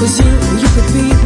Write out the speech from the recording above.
Cause you, you could be